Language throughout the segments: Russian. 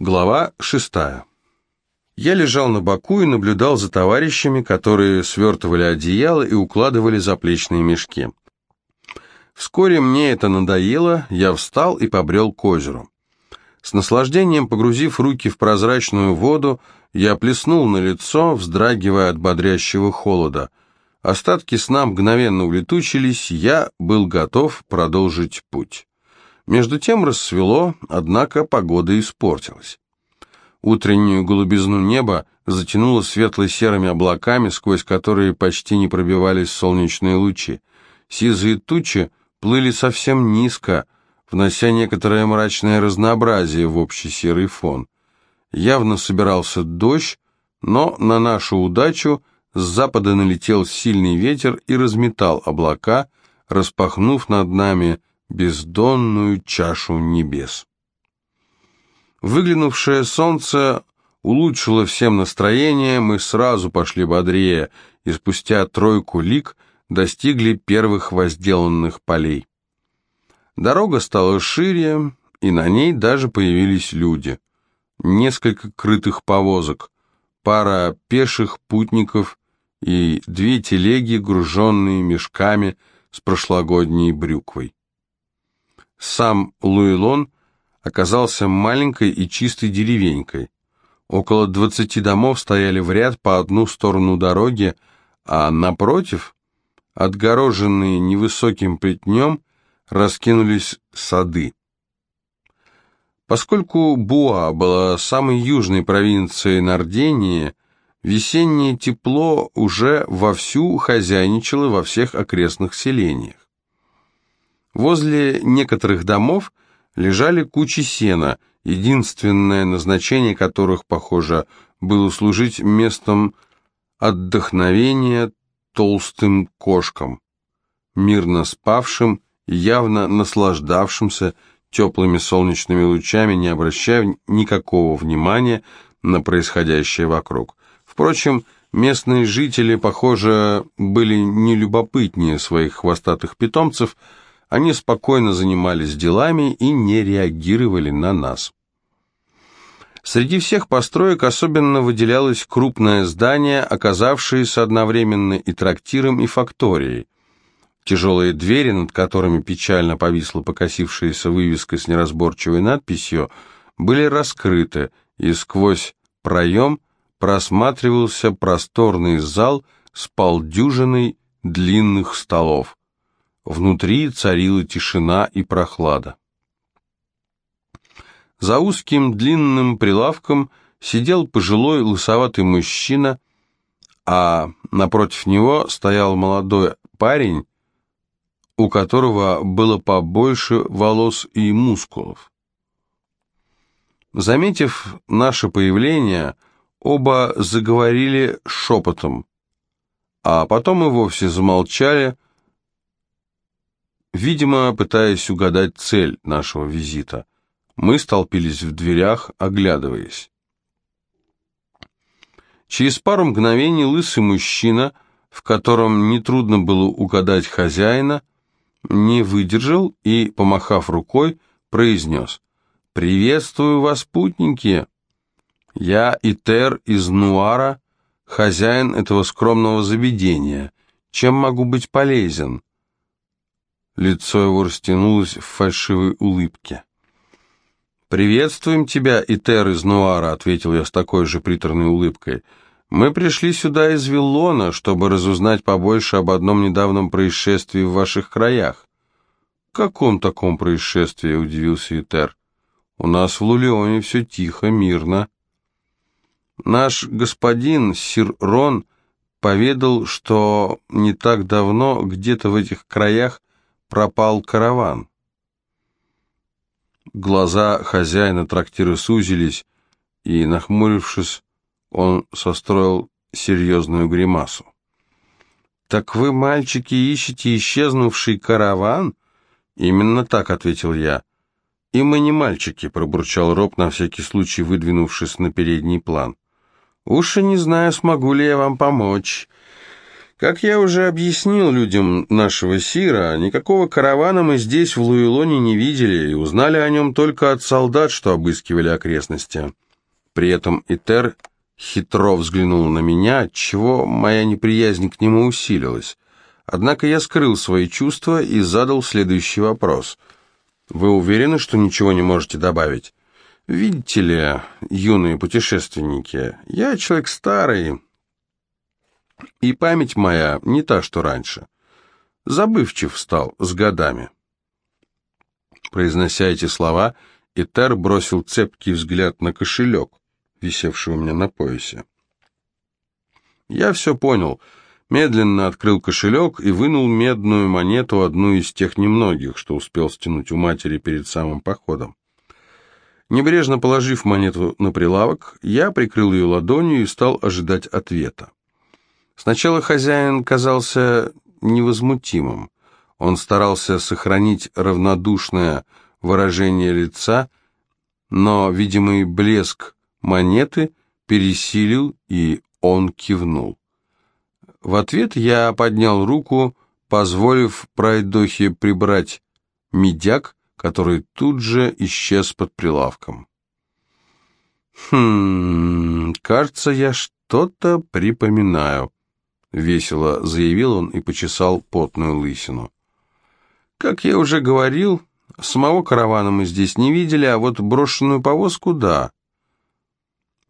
Глава шестая. Я лежал на боку и наблюдал за товарищами, которые свертывали одеяло и укладывали заплечные мешки. Вскоре мне это надоело, я встал и побрел к озеру. С наслаждением погрузив руки в прозрачную воду, я плеснул на лицо, вздрагивая от бодрящего холода. Остатки сна мгновенно улетучились, я был готов продолжить путь. Между тем рассвело, однако погода испортилась. Утреннюю голубизну неба затянуло светло-серыми облаками, сквозь которые почти не пробивались солнечные лучи. Сизые тучи плыли совсем низко, внося некоторое мрачное разнообразие в общий серый фон. Явно собирался дождь, но на нашу удачу с запада налетел сильный ветер и разметал облака, распахнув над нами бездонную чашу небес. Выглянувшее солнце улучшило всем настроение, мы сразу пошли бодрее, и спустя тройку лик достигли первых возделанных полей. Дорога стала шире, и на ней даже появились люди. Несколько крытых повозок, пара пеших путников и две телеги, груженные мешками с прошлогодней брюквой. Сам Луилон оказался маленькой и чистой деревенькой. Около двадцати домов стояли в ряд по одну сторону дороги, а напротив, отгороженные невысоким плетнем, раскинулись сады. Поскольку Буа была самой южной провинцией Нардении, весеннее тепло уже вовсю хозяйничало во всех окрестных селениях. Возле некоторых домов лежали кучи сена, единственное назначение которых, похоже, было служить местом отдохновения толстым кошкам, мирно спавшим и явно наслаждавшимся теплыми солнечными лучами, не обращая никакого внимания на происходящее вокруг. Впрочем, местные жители, похоже, были не любопытнее своих хвостатых питомцев, они спокойно занимались делами и не реагировали на нас. Среди всех построек особенно выделялось крупное здание, оказавшееся одновременно и трактиром, и факторией. Тяжелые двери, над которыми печально повисла покосившаяся вывеска с неразборчивой надписью, были раскрыты, и сквозь проем просматривался просторный зал с полдюжиной длинных столов. Внутри царила тишина и прохлада. За узким длинным прилавком сидел пожилой лысоватый мужчина, а напротив него стоял молодой парень, у которого было побольше волос и мускулов. Заметив наше появление, оба заговорили шепотом, а потом и вовсе замолчали, видимо, пытаясь угадать цель нашего визита. Мы столпились в дверях, оглядываясь. Через пару мгновений лысый мужчина, в котором нетрудно было угадать хозяина, не выдержал и, помахав рукой, произнес «Приветствую вас, путники! Я Итер из Нуара, хозяин этого скромного заведения. Чем могу быть полезен?» Лицо его растянулось в фальшивой улыбке. «Приветствуем тебя, Итер из Нуара», — ответил я с такой же приторной улыбкой. «Мы пришли сюда из Виллона, чтобы разузнать побольше об одном недавнем происшествии в ваших краях». «Каком таком происшествии?» — удивился Итер. «У нас в Лулеоне все тихо, мирно». «Наш господин, сир Рон, поведал, что не так давно где-то в этих краях пропал караван. Глаза хозяина трактира сузились, и, нахмурившись, он состроил серьезную гримасу. «Так вы, мальчики, ищете исчезнувший караван?» «Именно так», — ответил я. «И мы не мальчики», — пробурчал Роб, на всякий случай выдвинувшись на передний план. «Уж и не знаю, смогу ли я вам помочь. Как я уже объяснил людям нашего Сира, никакого каравана мы здесь, в Луилоне, не видели и узнали о нем только от солдат, что обыскивали окрестности. При этом Итер хитро взглянул на меня, отчего моя неприязнь к нему усилилась. Однако я скрыл свои чувства и задал следующий вопрос. «Вы уверены, что ничего не можете добавить?» «Видите ли, юные путешественники, я человек старый, и память моя не та, что раньше. Забывчив стал с годами. Произнося эти слова, Этер бросил цепкий взгляд на кошелек, висевший у меня на поясе. Я все понял. Медленно открыл кошелек и вынул медную монету, одну из тех немногих, что успел стянуть у матери перед самым походом. Небрежно положив монету на прилавок, я прикрыл ее ладонью и стал ожидать ответа. Сначала хозяин казался невозмутимым. Он старался сохранить равнодушное выражение лица, но видимый блеск монеты пересилил, и он кивнул. В ответ я поднял руку, позволив пройдохе прибрать медяк, который тут же исчез под прилавком. «Хм, кажется, я что-то припоминаю», — весело заявил он и почесал потную лысину. «Как я уже говорил, самого каравана мы здесь не видели, а вот брошенную повозку — да.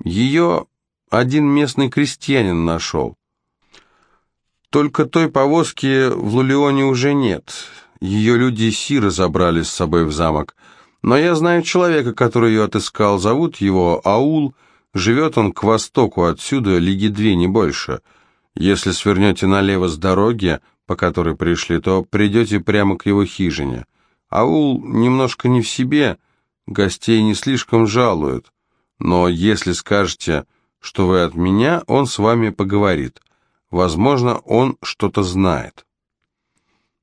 Ее один местный крестьянин нашел. Только той повозки в Лулеоне уже нет. Ее люди Сира забрали с собой в замок. Но я знаю человека, который ее отыскал. Зовут его Аул. Живет он к востоку отсюда, лиги две, не больше». Если свернете налево с дороги, по которой пришли, то придете прямо к его хижине. Аул немножко не в себе, гостей не слишком жалует, но если скажете, что вы от меня, он с вами поговорит. Возможно, он что-то знает.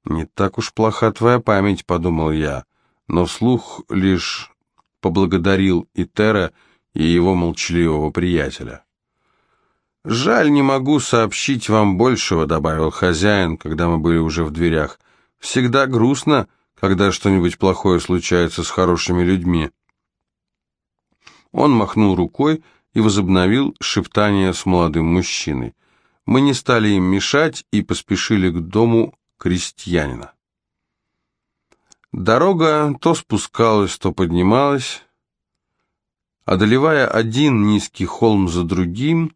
«Не так уж плоха твоя память», — подумал я, но вслух лишь поблагодарил Итера и его молчаливого приятеля. «Жаль, не могу сообщить вам большего», — добавил хозяин, когда мы были уже в дверях. «Всегда грустно, когда что-нибудь плохое случается с хорошими людьми». Он махнул рукой и возобновил шептание с молодым мужчиной. Мы не стали им мешать и поспешили к дому крестьянина. Дорога то спускалась, то поднималась. Одолевая один низкий холм за другим,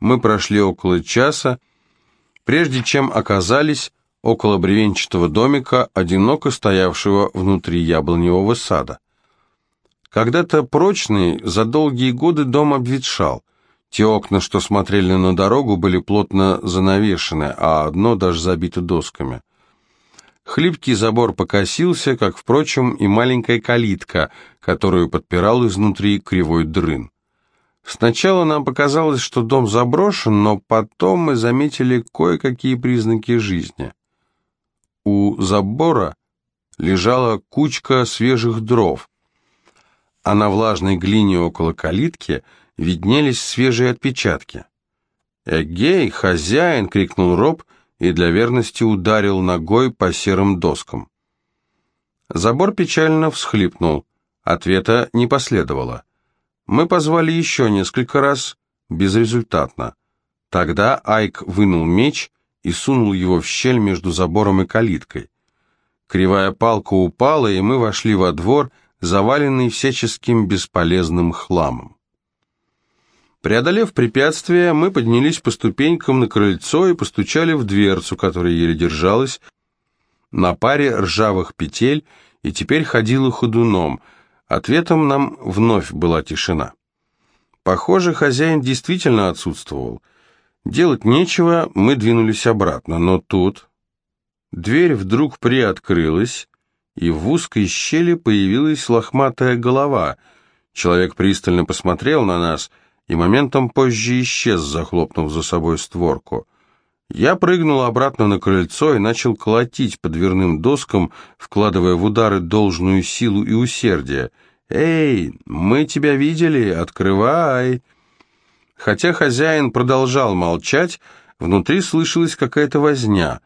мы прошли около часа, прежде чем оказались около бревенчатого домика, одиноко стоявшего внутри яблоневого сада. Когда-то прочный, за долгие годы дом обветшал. Те окна, что смотрели на дорогу, были плотно занавешены, а одно даже забито досками. Хлипкий забор покосился, как, впрочем, и маленькая калитка, которую подпирал изнутри кривой дрын. Сначала нам показалось, что дом заброшен, но потом мы заметили кое-какие признаки жизни. У забора лежала кучка свежих дров, а на влажной глине около калитки виднелись свежие отпечатки. «Эгей, хозяин!» — крикнул Роб и для верности ударил ногой по серым доскам. Забор печально всхлипнул. Ответа не последовало. Мы позвали еще несколько раз, безрезультатно. Тогда Айк вынул меч и сунул его в щель между забором и калиткой. Кривая палка упала, и мы вошли во двор, заваленный всяческим бесполезным хламом. Преодолев препятствие, мы поднялись по ступенькам на крыльцо и постучали в дверцу, которая еле держалась, на паре ржавых петель и теперь ходила ходуном – Ответом нам вновь была тишина. Похоже, хозяин действительно отсутствовал. Делать нечего, мы двинулись обратно, но тут... Дверь вдруг приоткрылась, и в узкой щели появилась лохматая голова. Человек пристально посмотрел на нас и моментом позже исчез, захлопнув за собой створку. Я прыгнул обратно на крыльцо и начал колотить по дверным доскам, вкладывая в удары должную силу и усердие. «Эй, мы тебя видели, открывай!» Хотя хозяин продолжал молчать, Внутри слышалась какая-то возня.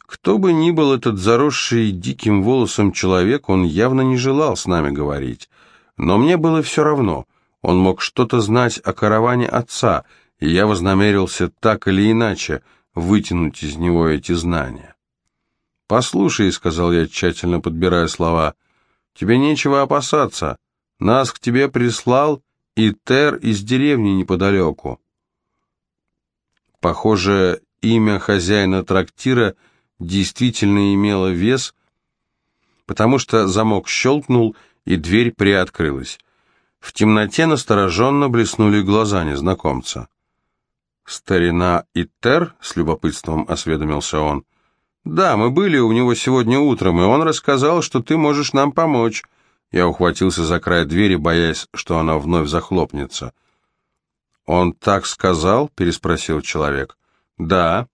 Кто бы ни был этот заросший диким волосом человек, он явно не желал с нами говорить. Но мне было все равно. Он мог что-то знать о караване отца, и я вознамерился так или иначе вытянуть из него эти знания. «Послушай», — сказал я, тщательно подбирая слова, — «тебе нечего опасаться. Нас к тебе прислал Итер из деревни неподалеку». Похоже, имя хозяина трактира действительно имело вес, потому что замок щелкнул, и дверь приоткрылась. В темноте настороженно блеснули глаза незнакомца. «Старина Итер?» — с любопытством осведомился он. «Да, мы были у него сегодня утром, и он рассказал, что ты можешь нам помочь». Я ухватился за край двери, боясь, что она вновь захлопнется. «Он так сказал?» — переспросил человек. «Да.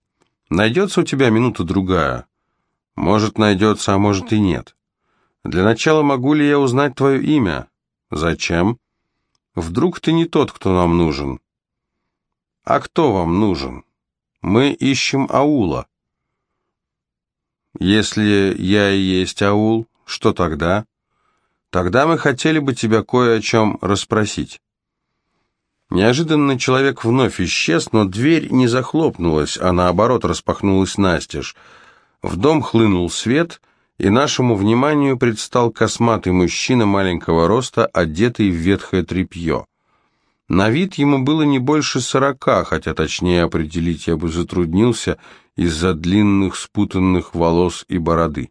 Найдется у тебя минута-другая. Может, найдется, а может и нет. Для начала могу ли я узнать твое имя?» «Зачем?» «Вдруг ты не тот, кто нам нужен?» «А кто вам нужен?» «Мы ищем аула». «Если я и есть аул, что тогда?» «Тогда мы хотели бы тебя кое о чем расспросить». Неожиданно человек вновь исчез, но дверь не захлопнулась, а наоборот распахнулась настежь. В дом хлынул свет, и нашему вниманию предстал косматый мужчина маленького роста, одетый в ветхое тряпье. На вид ему было не больше сорока, хотя точнее определить я бы затруднился из-за длинных спутанных волос и бороды.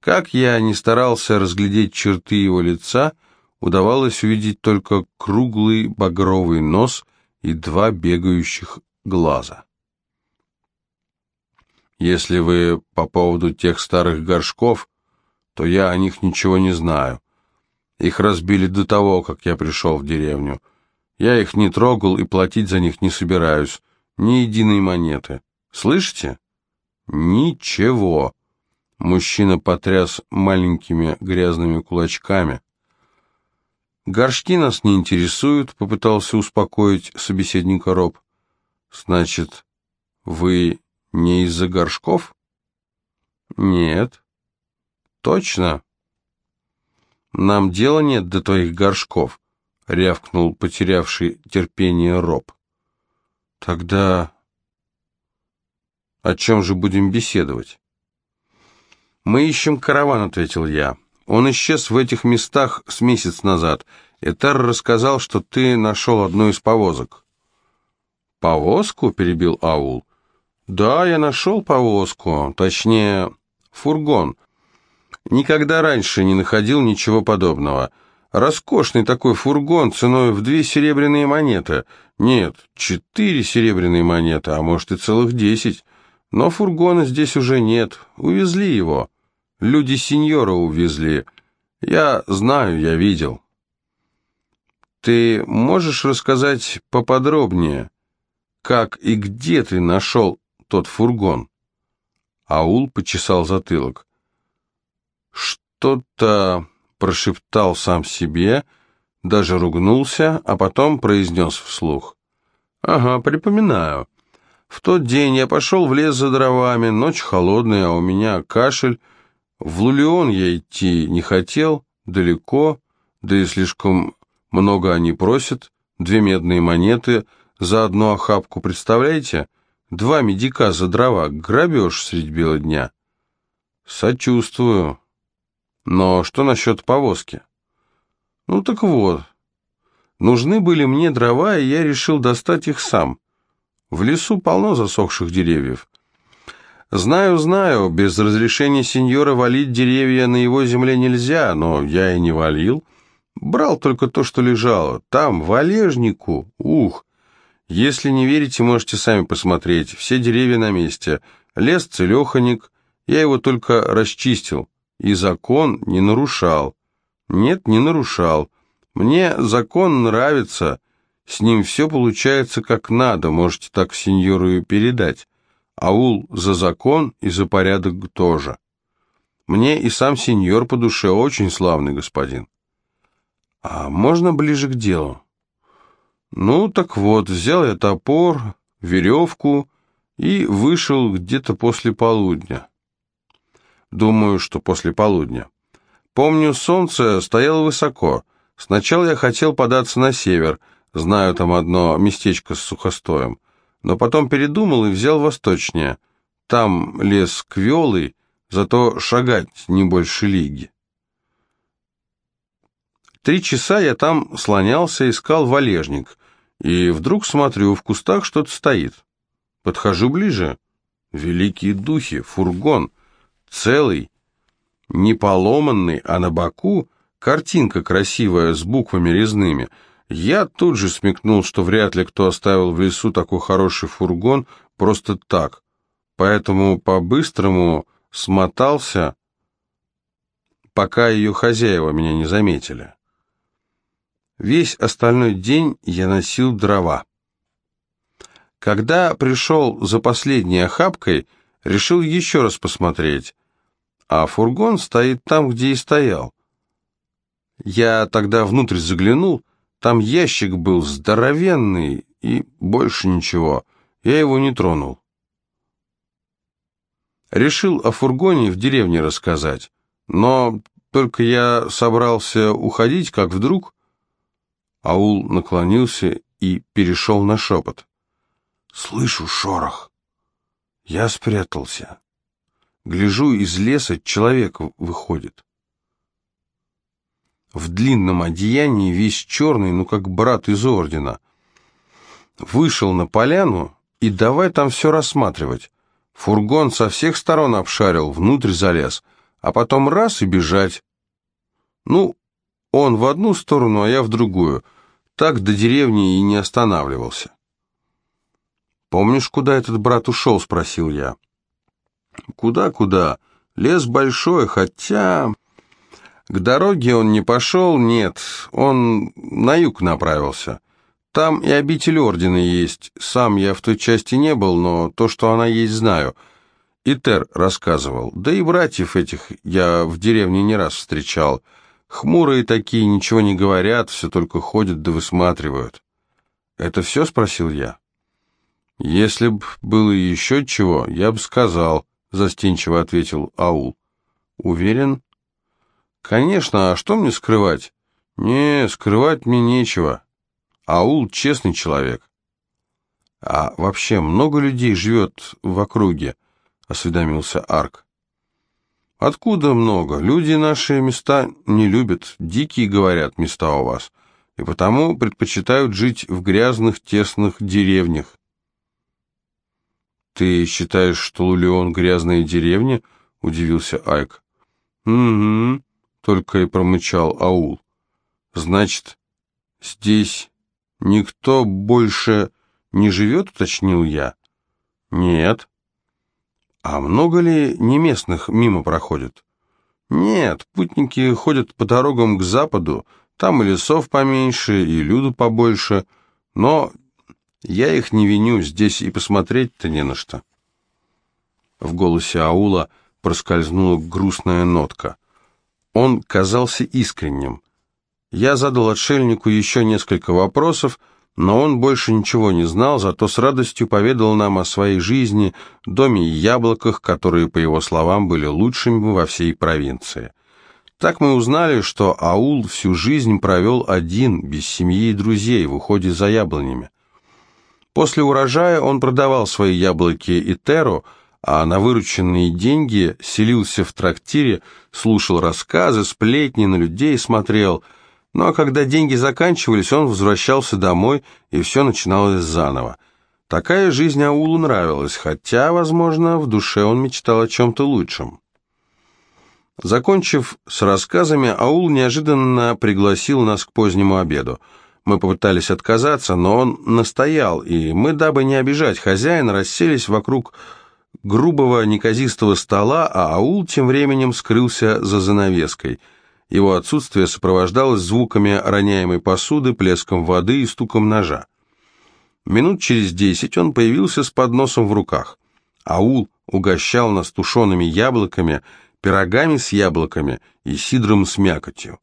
Как я не старался разглядеть черты его лица, удавалось увидеть только круглый багровый нос и два бегающих глаза. Если вы по поводу тех старых горшков, то я о них ничего не знаю. Их разбили до того, как я пришел в деревню. Я их не трогал и платить за них не собираюсь. Ни единой монеты. Слышите? Ничего. Мужчина потряс маленькими грязными кулачками. Горшки нас не интересуют, попытался успокоить собеседника Роб. Значит, вы не из-за горшков? Нет. Точно? Нам дела нет до твоих горшков. — рявкнул потерявший терпение Роб. «Тогда о чем же будем беседовать?» «Мы ищем караван», — ответил я. «Он исчез в этих местах с месяц назад. Этар рассказал, что ты нашел одну из повозок». «Повозку?» — перебил Аул. «Да, я нашел повозку, точнее, фургон. Никогда раньше не находил ничего подобного». Роскошный такой фургон ценой в две серебряные монеты. Нет, четыре серебряные монеты, а может и целых десять. Но фургона здесь уже нет. Увезли его. Люди сеньора увезли. Я знаю, я видел. Ты можешь рассказать поподробнее, как и где ты нашел тот фургон? Аул почесал затылок. Что-то прошептал сам себе, даже ругнулся, а потом произнес вслух. «Ага, припоминаю. В тот день я пошел в лес за дровами, ночь холодная, а у меня кашель. В Лулион я идти не хотел, далеко, да и слишком много они просят, две медные монеты за одну охапку, представляете? Два медика за дрова, грабеж средь бела дня». «Сочувствую», но что насчет повозки? Ну так вот, нужны были мне дрова, и я решил достать их сам. В лесу полно засохших деревьев. Знаю, знаю, без разрешения сеньора валить деревья на его земле нельзя, но я и не валил. Брал только то, что лежало. Там, в валежнику, ух. Если не верите, можете сами посмотреть. Все деревья на месте. Лес целеханик, я его только расчистил и закон не нарушал. Нет, не нарушал. Мне закон нравится, с ним все получается как надо, можете так сеньору и передать. Аул за закон и за порядок тоже. Мне и сам сеньор по душе очень славный господин. А можно ближе к делу? Ну, так вот, взял я топор, веревку и вышел где-то после полудня. Думаю, что после полудня. Помню, солнце стояло высоко. Сначала я хотел податься на север, знаю там одно местечко с сухостоем, но потом передумал и взял восточнее. Там лес квелый, зато шагать не больше лиги. Три часа я там слонялся, искал валежник, и вдруг смотрю, в кустах что-то стоит. Подхожу ближе. Великие духи, фургон, целый, не поломанный, а на боку картинка красивая с буквами резными. Я тут же смекнул, что вряд ли кто оставил в лесу такой хороший фургон просто так. Поэтому по-быстрому смотался, пока ее хозяева меня не заметили. Весь остальной день я носил дрова. Когда пришел за последней охапкой, решил еще раз посмотреть, а фургон стоит там, где и стоял. Я тогда внутрь заглянул, там ящик был здоровенный и больше ничего, я его не тронул. Решил о фургоне в деревне рассказать, но только я собрался уходить, как вдруг Аул наклонился и перешел на шепот. «Слышу шорох. Я спрятался. Гляжу, из леса человек выходит. В длинном одеянии, весь черный, ну как брат из ордена. Вышел на поляну и давай там все рассматривать. Фургон со всех сторон обшарил, внутрь залез, а потом раз и бежать. Ну, он в одну сторону, а я в другую. Так до деревни и не останавливался. «Помнишь, куда этот брат ушел?» — спросил я. «Куда-куда? Лес большой, хотя...» К дороге он не пошел, нет, он на юг направился. Там и обитель ордена есть. Сам я в той части не был, но то, что она есть, знаю. Итер рассказывал. Да и братьев этих я в деревне не раз встречал. Хмурые такие, ничего не говорят, все только ходят да высматривают. «Это все?» — спросил я. «Если б было еще чего, я бы сказал», — застенчиво ответил Аул. «Уверен?» «Конечно, а что мне скрывать?» «Не, скрывать мне нечего. Аул честный человек». «А вообще много людей живет в округе?» — осведомился Арк. «Откуда много? Люди наши места не любят, дикие, говорят, места у вас, и потому предпочитают жить в грязных, тесных деревнях». «Ты считаешь, что Лулеон — грязная деревня?» — удивился Айк. «Угу», — только и промычал Аул. «Значит, здесь никто больше не живет?» — уточнил я. «Нет». «А много ли неместных мимо проходит?» «Нет, путники ходят по дорогам к западу, там и лесов поменьше, и люду побольше, но я их не виню, здесь и посмотреть-то не на что. В голосе Аула проскользнула грустная нотка. Он казался искренним. Я задал отшельнику еще несколько вопросов, но он больше ничего не знал, зато с радостью поведал нам о своей жизни, доме и яблоках, которые, по его словам, были лучшими во всей провинции. Так мы узнали, что Аул всю жизнь провел один, без семьи и друзей, в уходе за яблонями. После урожая он продавал свои яблоки и теру, а на вырученные деньги селился в трактире, слушал рассказы, сплетни, на людей смотрел. Ну а когда деньги заканчивались, он возвращался домой, и все начиналось заново. Такая жизнь Аулу нравилась, хотя, возможно, в душе он мечтал о чем-то лучшем. Закончив с рассказами, Аул неожиданно пригласил нас к позднему обеду – мы попытались отказаться, но он настоял, и мы, дабы не обижать хозяина, расселись вокруг грубого неказистого стола, а аул тем временем скрылся за занавеской. Его отсутствие сопровождалось звуками роняемой посуды, плеском воды и стуком ножа. Минут через десять он появился с подносом в руках. Аул угощал нас тушеными яблоками, пирогами с яблоками и сидром с мякотью.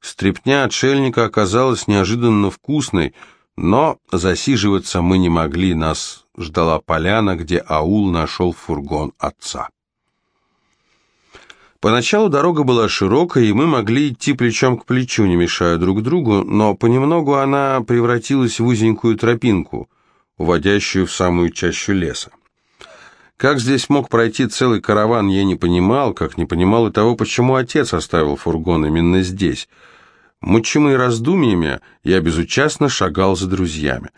Стрепня отшельника оказалась неожиданно вкусной, но засиживаться мы не могли, нас ждала поляна, где аул нашел фургон отца. Поначалу дорога была широкая, и мы могли идти плечом к плечу, не мешая друг другу, но понемногу она превратилась в узенькую тропинку, уводящую в самую чащу леса. Как здесь мог пройти целый караван, я не понимал, как не понимал и того, почему отец оставил фургон именно здесь. Мучимый раздумьями, я безучастно шагал за друзьями.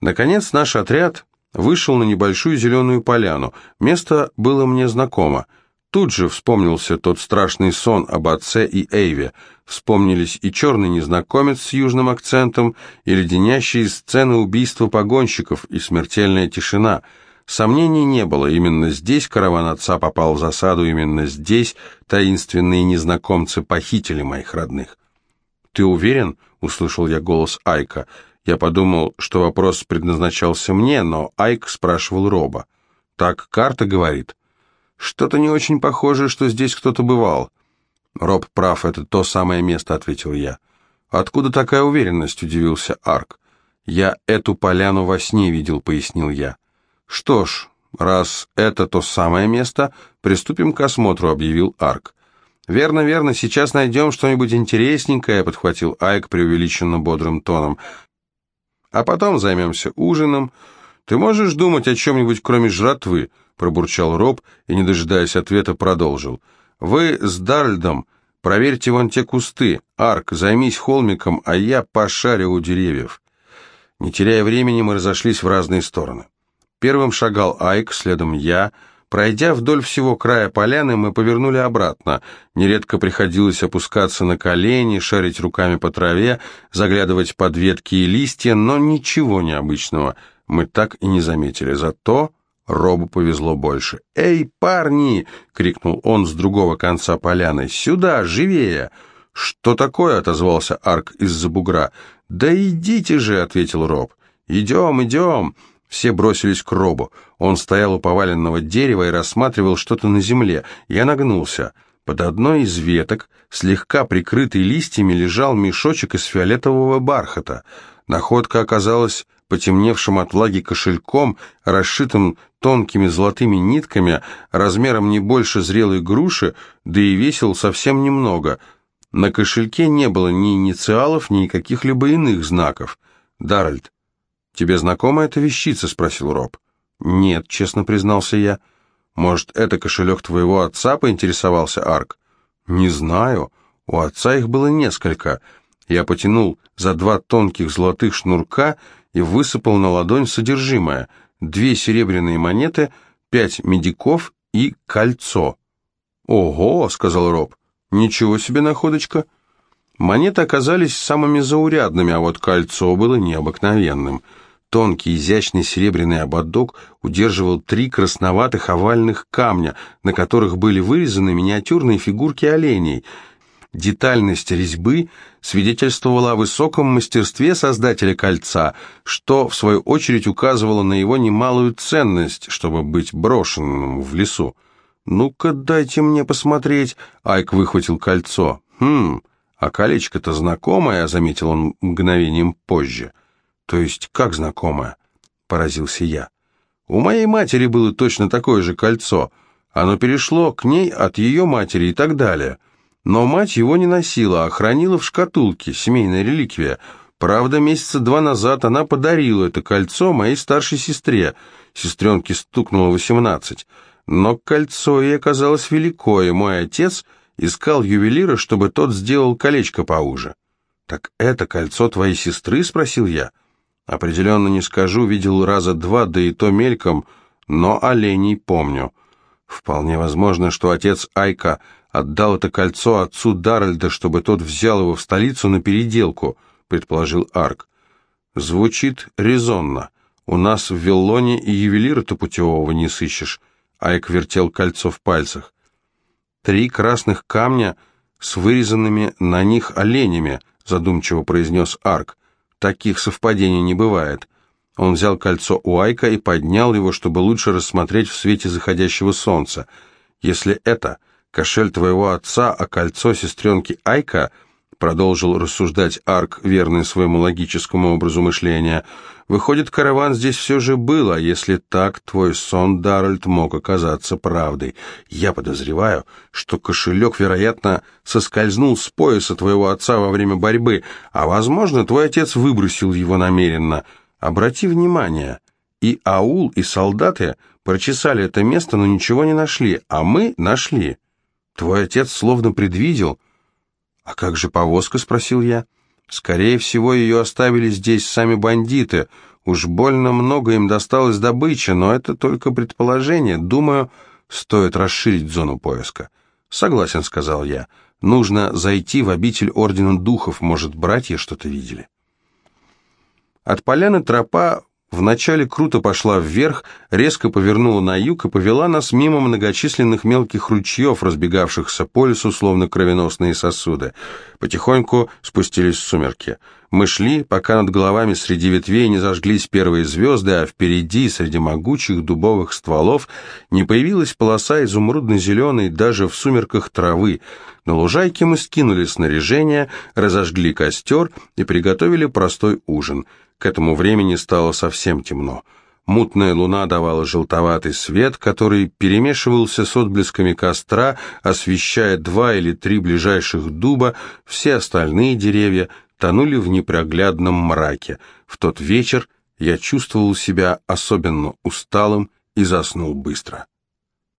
Наконец наш отряд вышел на небольшую зеленую поляну. Место было мне знакомо — Тут же вспомнился тот страшный сон об отце и Эйве. Вспомнились и черный незнакомец с южным акцентом, и леденящие сцены убийства погонщиков, и смертельная тишина. Сомнений не было, именно здесь караван отца попал в засаду, именно здесь таинственные незнакомцы похитили моих родных. «Ты уверен?» — услышал я голос Айка. Я подумал, что вопрос предназначался мне, но Айк спрашивал Роба. «Так карта говорит». «Что-то не очень похоже, что здесь кто-то бывал». «Роб прав, это то самое место», — ответил я. «Откуда такая уверенность?» — удивился Арк. «Я эту поляну во сне видел», — пояснил я. «Что ж, раз это то самое место, приступим к осмотру», — объявил Арк. «Верно, верно, сейчас найдем что-нибудь интересненькое», — подхватил Айк преувеличенно бодрым тоном. «А потом займемся ужином. Ты можешь думать о чем-нибудь, кроме жратвы?» пробурчал Роб и, не дожидаясь ответа, продолжил. «Вы с Дарльдом проверьте вон те кусты. Арк, займись холмиком, а я пошарю у деревьев». Не теряя времени, мы разошлись в разные стороны. Первым шагал Айк, следом я. Пройдя вдоль всего края поляны, мы повернули обратно. Нередко приходилось опускаться на колени, шарить руками по траве, заглядывать под ветки и листья, но ничего необычного мы так и не заметили. Зато Робу повезло больше. «Эй, парни!» — крикнул он с другого конца поляны. «Сюда, живее!» «Что такое?» — отозвался Арк из-за бугра. «Да идите же!» — ответил Роб. «Идем, идем!» Все бросились к Робу. Он стоял у поваленного дерева и рассматривал что-то на земле. Я нагнулся. Под одной из веток, слегка прикрытый листьями, лежал мешочек из фиолетового бархата. Находка оказалась потемневшим от влаги кошельком, расшитым тонкими золотыми нитками, размером не больше зрелой груши, да и весил совсем немного. На кошельке не было ни инициалов, ни каких-либо иных знаков. «Даральд, тебе знакома эта вещица?» — спросил Роб. «Нет», — честно признался я. «Может, это кошелек твоего отца?» — поинтересовался Арк. «Не знаю. У отца их было несколько». Я потянул за два тонких золотых шнурка и высыпал на ладонь содержимое. Две серебряные монеты, пять медиков и кольцо. «Ого!» — сказал Роб. «Ничего себе находочка!» Монеты оказались самыми заурядными, а вот кольцо было необыкновенным. Тонкий, изящный серебряный ободок удерживал три красноватых овальных камня, на которых были вырезаны миниатюрные фигурки оленей — Детальность резьбы свидетельствовала о высоком мастерстве создателя кольца, что, в свою очередь, указывало на его немалую ценность, чтобы быть брошенным в лесу. «Ну-ка, дайте мне посмотреть», — Айк выхватил кольцо. «Хм, а колечко-то знакомое», — заметил он мгновением позже. «То есть как знакомое?» — поразился я. «У моей матери было точно такое же кольцо. Оно перешло к ней от ее матери и так далее». Но мать его не носила, а хранила в шкатулке, семейная реликвия. Правда, месяца два назад она подарила это кольцо моей старшей сестре. Сестренке стукнуло восемнадцать. Но кольцо ей оказалось велико, и мой отец искал ювелира, чтобы тот сделал колечко поуже. «Так это кольцо твоей сестры?» — спросил я. «Определенно не скажу, видел раза два, да и то мельком, но оленей помню». Вполне возможно, что отец Айка отдал это кольцо отцу Даральда, чтобы тот взял его в столицу на переделку, предположил Арк. Звучит резонно. У нас в Виллоне и ювелира-то путевого не сыщешь. Айк вертел кольцо в пальцах. Три красных камня с вырезанными на них оленями, задумчиво произнес Арк. Таких совпадений не бывает. Он взял кольцо у Айка и поднял его, чтобы лучше рассмотреть в свете заходящего солнца. Если это кошель твоего отца, а кольцо сестренки Айка, продолжил рассуждать Арк, верный своему логическому образу мышления. Выходит, караван здесь все же был, а если так, твой сон, Даральд, мог оказаться правдой. Я подозреваю, что кошелек, вероятно, соскользнул с пояса твоего отца во время борьбы, а, возможно, твой отец выбросил его намеренно. Обрати внимание, и аул, и солдаты прочесали это место, но ничего не нашли, а мы нашли. Твой отец словно предвидел. А как же повозка, спросил я. Скорее всего, ее оставили здесь сами бандиты. Уж больно много им досталось добычи, но это только предположение. Думаю, стоит расширить зону поиска. Согласен, сказал я. Нужно зайти в обитель Ордена Духов, может, братья что-то видели. От поляны тропа Вначале круто пошла вверх, резко повернула на юг и повела нас мимо многочисленных мелких ручьев, разбегавшихся по лесу, словно кровеносные сосуды. Потихоньку спустились сумерки. Мы шли, пока над головами среди ветвей не зажглись первые звезды, а впереди, среди могучих дубовых стволов, не появилась полоса изумрудно-зеленой даже в сумерках травы. На лужайке мы скинули снаряжение, разожгли костер и приготовили простой ужин — к этому времени стало совсем темно. Мутная луна давала желтоватый свет, который перемешивался с отблесками костра, освещая два или три ближайших дуба, все остальные деревья тонули в непроглядном мраке. В тот вечер я чувствовал себя особенно усталым и заснул быстро.